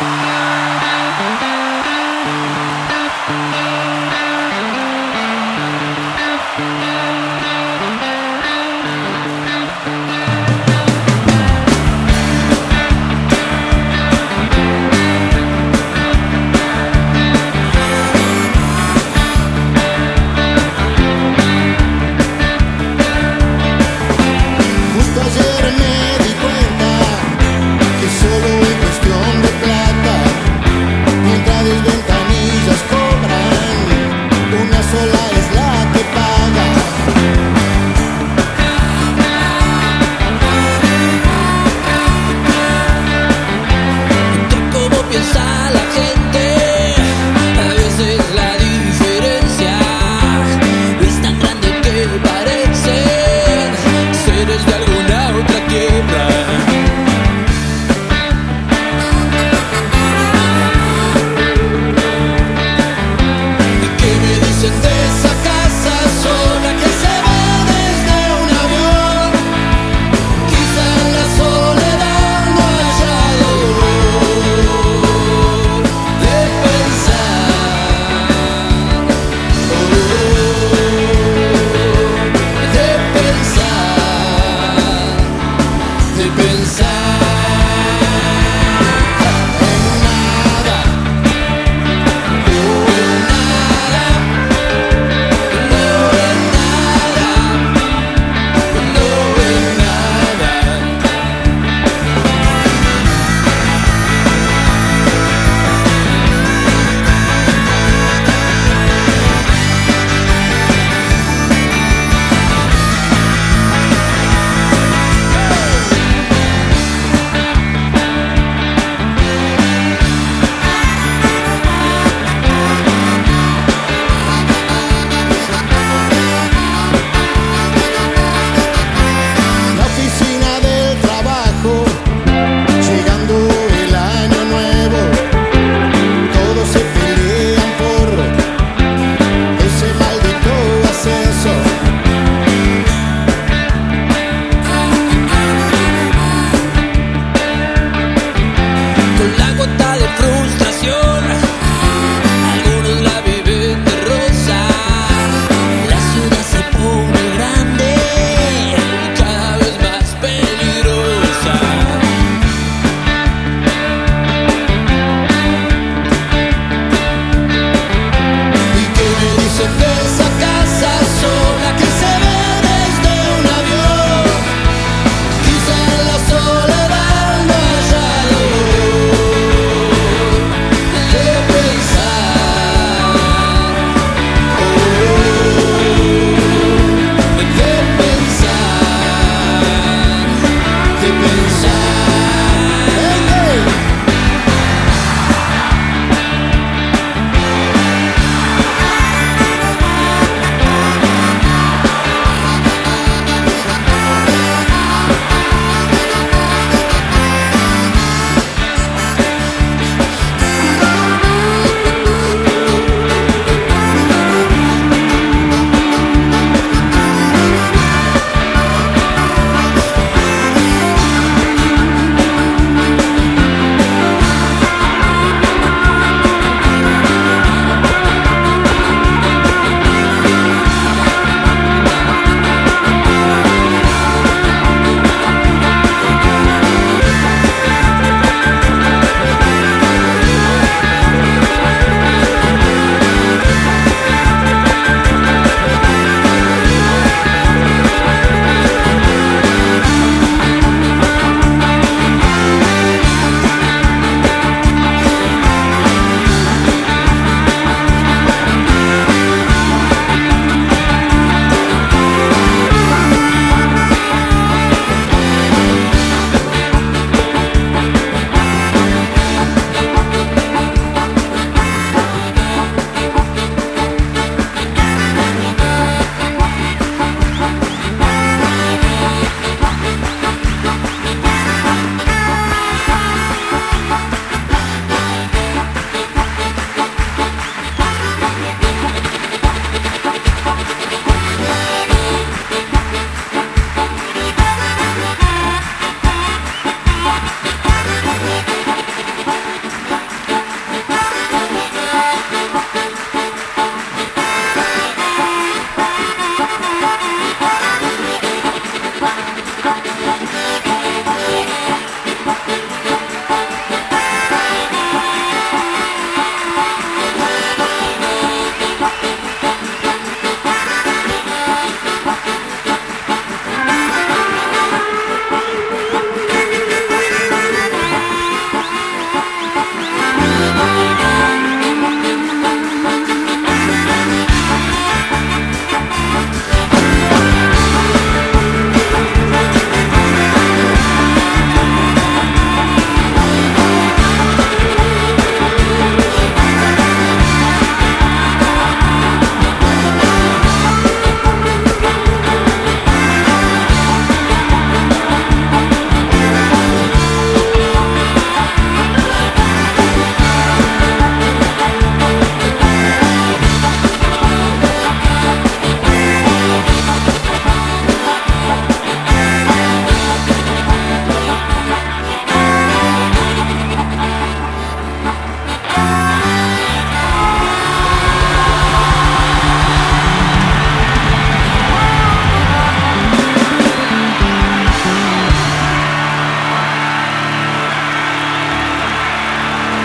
Bye.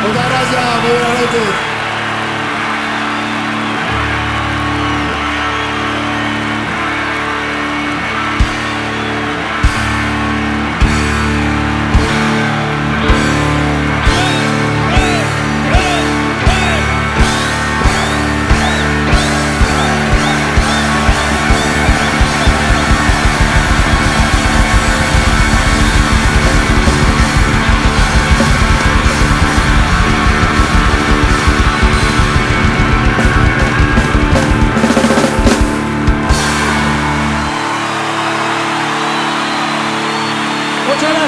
小田ラジャー、三浦レイ君。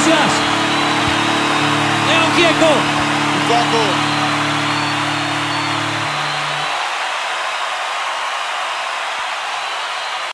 Gracias. Un poco.